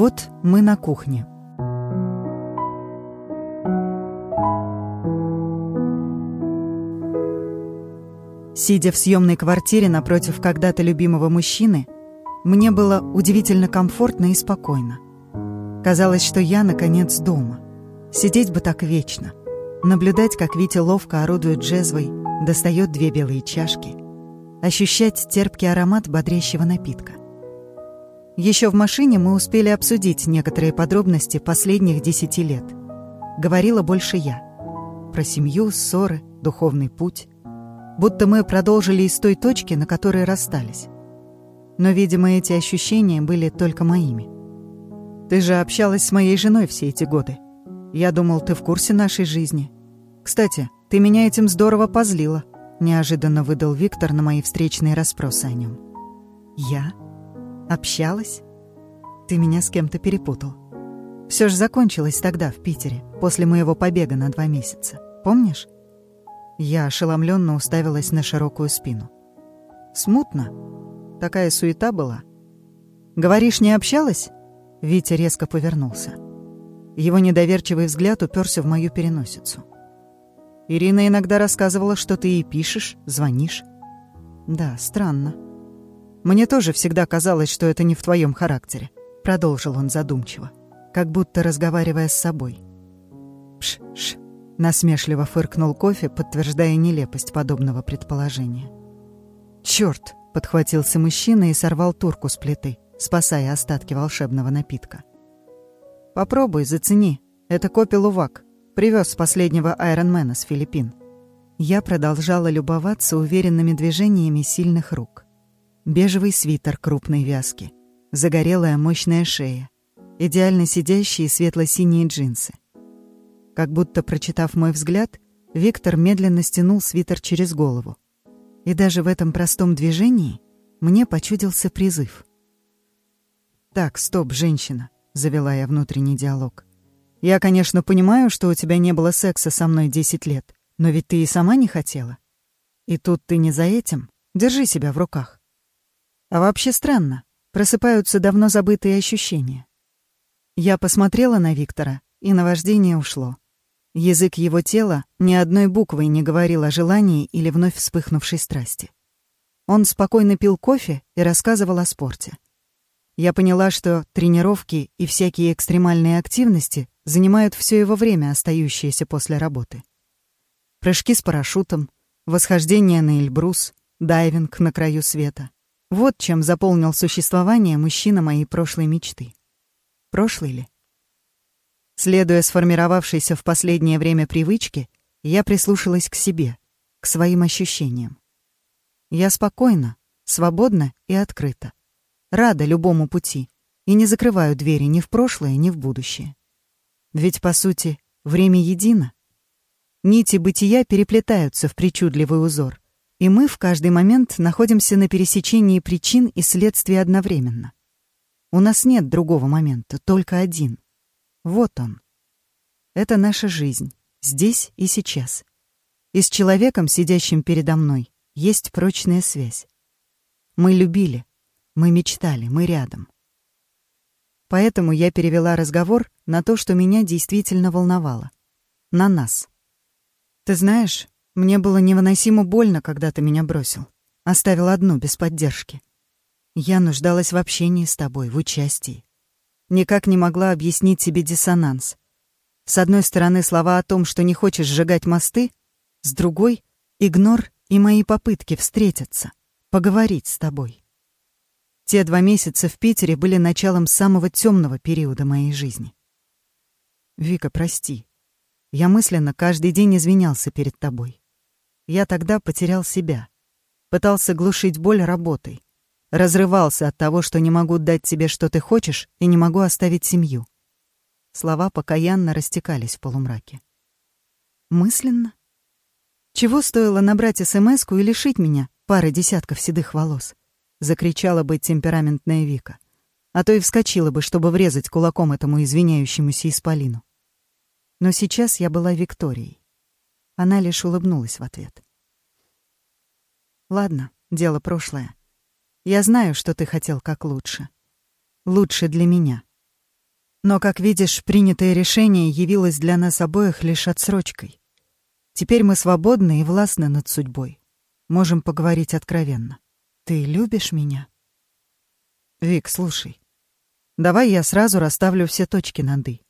Вот мы на кухне. Сидя в съемной квартире напротив когда-то любимого мужчины, мне было удивительно комфортно и спокойно. Казалось, что я, наконец, дома. Сидеть бы так вечно. Наблюдать, как Витя ловко орудует джезвой, достает две белые чашки. Ощущать терпкий аромат бодрящего напитка. Еще в машине мы успели обсудить некоторые подробности последних десяти лет. Говорила больше я. Про семью, ссоры, духовный путь. Будто мы продолжили из той точки, на которой расстались. Но, видимо, эти ощущения были только моими. Ты же общалась с моей женой все эти годы. Я думал, ты в курсе нашей жизни. Кстати, ты меня этим здорово позлила. Неожиданно выдал Виктор на мои встречные расспросы о нем. Я? Общалась? Ты меня с кем-то перепутал. Все же закончилось тогда, в Питере, после моего побега на два месяца. Помнишь? Я ошеломленно уставилась на широкую спину. Смутно. Такая суета была. Говоришь, не общалась? Витя резко повернулся. Его недоверчивый взгляд уперся в мою переносицу. Ирина иногда рассказывала, что ты ей пишешь, звонишь. Да, странно. Мне тоже всегда казалось, что это не в твоем характере, продолжил он задумчиво, как будто разговаривая с собой. Пш-ш, насмешливо фыркнул кофе, подтверждая нелепость подобного предположения. Черт! подхватился мужчина и сорвал турку с плиты, спасая остатки волшебного напитка. Попробуй, зацени. Это Копи Лувак. Привез с последнего Айронмена с Филиппин. Я продолжала любоваться уверенными движениями сильных рук. Бежевый свитер крупной вязки, загорелая мощная шея, идеально сидящие светло-синие джинсы. Как будто прочитав мой взгляд, Виктор медленно стянул свитер через голову. И даже в этом простом движении мне почудился призыв. «Так, стоп, женщина», — завела я внутренний диалог. «Я, конечно, понимаю, что у тебя не было секса со мной десять лет, но ведь ты и сама не хотела. И тут ты не за этим. Держи себя в руках. А вообще странно. Просыпаются давно забытые ощущения. Я посмотрела на Виктора, и наваждение ушло. Язык его тела ни одной буквой не говорил о желании или вновь вспыхнувшей страсти. Он спокойно пил кофе и рассказывал о спорте. Я поняла, что тренировки и всякие экстремальные активности занимают все его время, остающееся после работы. Прыжки с парашютом, восхождение на Эльбрус, дайвинг на краю света. Вот чем заполнил существование мужчина моей прошлой мечты. Прошлый ли? Следуя сформировавшейся в последнее время привычке, я прислушалась к себе, к своим ощущениям. Я спокойна, свободна и открыта. Рада любому пути и не закрываю двери ни в прошлое, ни в будущее. Ведь, по сути, время едино. Нити бытия переплетаются в причудливый узор, и мы в каждый момент находимся на пересечении причин и следствий одновременно. У нас нет другого момента, только один. Вот он. Это наша жизнь, здесь и сейчас. И с человеком, сидящим передо мной, есть прочная связь. Мы любили, мы мечтали, мы рядом. Поэтому я перевела разговор на то, что меня действительно волновало. На нас. Ты знаешь, мне было невыносимо больно, когда ты меня бросил. Оставил одну, без поддержки. Я нуждалась в общении с тобой, в участии. Никак не могла объяснить себе диссонанс. С одной стороны, слова о том, что не хочешь сжигать мосты, с другой — игнор и мои попытки встретиться, поговорить с тобой. Те два месяца в Питере были началом самого темного периода моей жизни. Вика, прости. Я мысленно каждый день извинялся перед тобой. Я тогда потерял себя. Пытался глушить боль работой. Разрывался от того, что не могу дать тебе, что ты хочешь, и не могу оставить семью. Слова покаянно растекались в полумраке. Мысленно? Чего стоило набрать смс и лишить меня пары десятков седых волос? Закричала бы темпераментная Вика. А то и вскочила бы, чтобы врезать кулаком этому извиняющемуся исполину. Но сейчас я была Викторией. Она лишь улыбнулась в ответ. «Ладно, дело прошлое. Я знаю, что ты хотел как лучше. Лучше для меня. Но, как видишь, принятое решение явилось для нас обоих лишь отсрочкой. Теперь мы свободны и властны над судьбой. Можем поговорить откровенно. Ты любишь меня? Вик, слушай. Давай я сразу расставлю все точки над «и».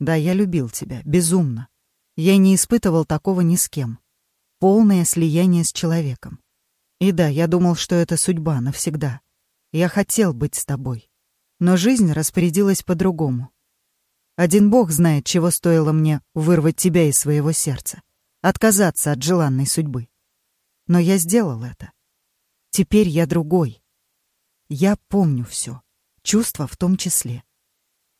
Да, я любил тебя, безумно. Я не испытывал такого ни с кем. Полное слияние с человеком. И да, я думал, что это судьба навсегда. Я хотел быть с тобой. Но жизнь распорядилась по-другому. Один бог знает, чего стоило мне вырвать тебя из своего сердца, отказаться от желанной судьбы. Но я сделал это. Теперь я другой. Я помню все, чувства в том числе.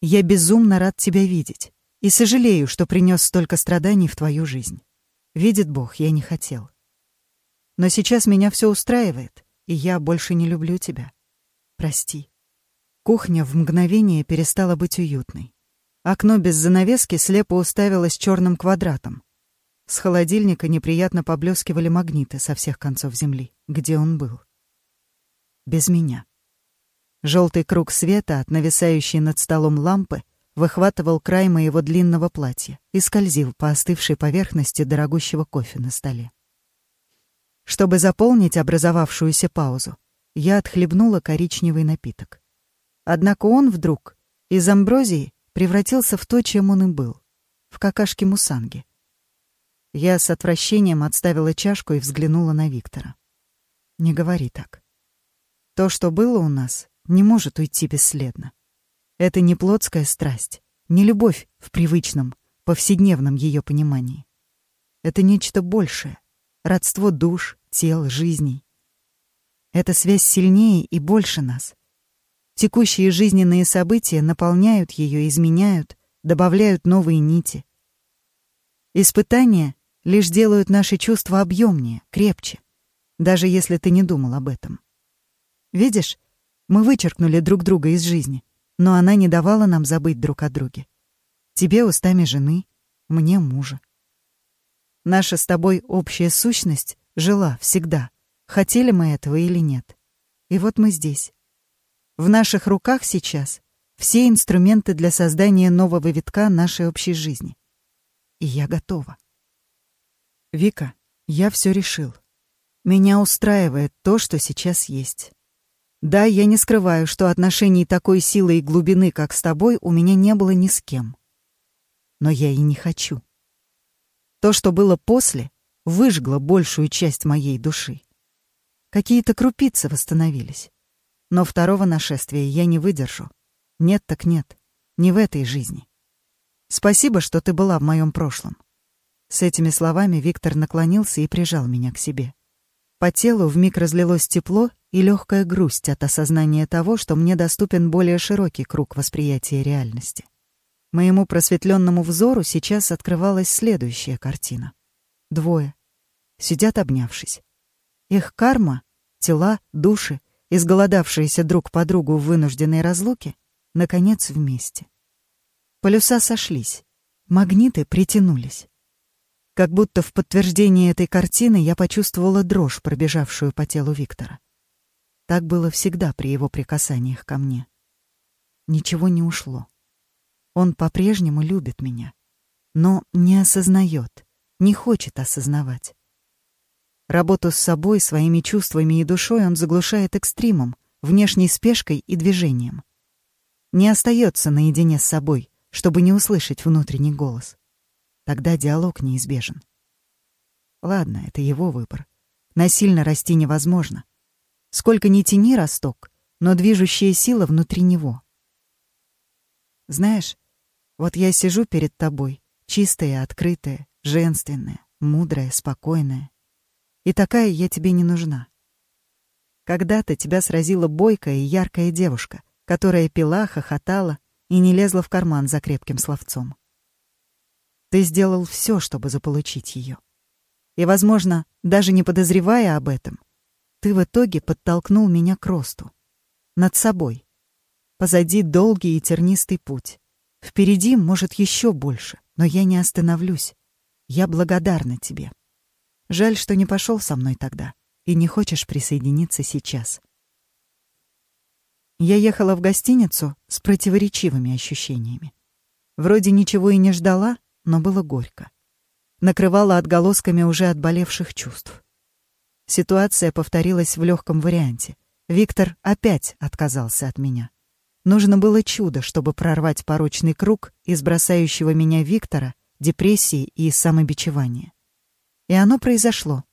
Я безумно рад тебя видеть и сожалею, что принес столько страданий в твою жизнь. Видит Бог, я не хотел. Но сейчас меня все устраивает, и я больше не люблю тебя. Прости. Кухня в мгновение перестала быть уютной. Окно без занавески слепо уставилось черным квадратом. С холодильника неприятно поблескивали магниты со всех концов земли, где он был. Без меня. Желтый круг света от нависающей над столом лампы выхватывал край моего длинного платья и скользил по остывшей поверхности дорогущего кофе на столе. Чтобы заполнить образовавшуюся паузу, я отхлебнула коричневый напиток. Однако он вдруг из амброзии превратился в то, чем он и был — в какашки мусанги. Я с отвращением отставила чашку и взглянула на Виктора. «Не говори так. То, что было у нас, не может уйти бесследно. Это не плотская страсть, не любовь в привычном, повседневном ее понимании. Это нечто большее, родство душ, тел, жизней. Эта связь сильнее и больше нас — Текущие жизненные события наполняют ее, изменяют, добавляют новые нити. Испытания лишь делают наши чувства объемнее, крепче, даже если ты не думал об этом. Видишь, мы вычеркнули друг друга из жизни, но она не давала нам забыть друг о друге. Тебе устами жены, мне мужа. Наша с тобой общая сущность жила всегда, хотели мы этого или нет. И вот мы здесь. В наших руках сейчас все инструменты для создания нового витка нашей общей жизни. И я готова. Вика, я все решил. Меня устраивает то, что сейчас есть. Да, я не скрываю, что отношений такой силы и глубины, как с тобой, у меня не было ни с кем. Но я и не хочу. То, что было после, выжгло большую часть моей души. Какие-то крупицы восстановились. Но второго нашествия я не выдержу. Нет так нет. Не в этой жизни. Спасибо, что ты была в моем прошлом. С этими словами Виктор наклонился и прижал меня к себе. По телу вмиг разлилось тепло и легкая грусть от осознания того, что мне доступен более широкий круг восприятия реальности. Моему просветленному взору сейчас открывалась следующая картина. Двое. Сидят обнявшись. Их карма, тела, души изголодавшиеся друг по другу в вынужденной разлуке, наконец вместе. Полюса сошлись, магниты притянулись. Как будто в подтверждение этой картины я почувствовала дрожь, пробежавшую по телу Виктора. Так было всегда при его прикасаниях ко мне. Ничего не ушло. Он по-прежнему любит меня, но не осознает, не хочет осознавать. Работу с собой, своими чувствами и душой он заглушает экстримом, внешней спешкой и движением. Не остается наедине с собой, чтобы не услышать внутренний голос. Тогда диалог неизбежен. Ладно, это его выбор. Насильно расти невозможно. Сколько ни тяни росток, но движущая сила внутри него. Знаешь, вот я сижу перед тобой, чистая, открытая, женственная, мудрая, спокойная. И такая я тебе не нужна. Когда-то тебя сразила бойкая и яркая девушка, которая пила, хохотала и не лезла в карман за крепким словцом. Ты сделал все, чтобы заполучить ее. И, возможно, даже не подозревая об этом, ты в итоге подтолкнул меня к росту. Над собой. Позади долгий и тернистый путь. Впереди, может, еще больше, но я не остановлюсь. Я благодарна тебе. Жаль, что не пошел со мной тогда и не хочешь присоединиться сейчас. Я ехала в гостиницу с противоречивыми ощущениями. Вроде ничего и не ждала, но было горько. Накрывала отголосками уже отболевших чувств. Ситуация повторилась в легком варианте. Виктор опять отказался от меня. Нужно было чудо, чтобы прорвать порочный круг из бросающего меня Виктора, депрессии и самобичевания. И оно произошло.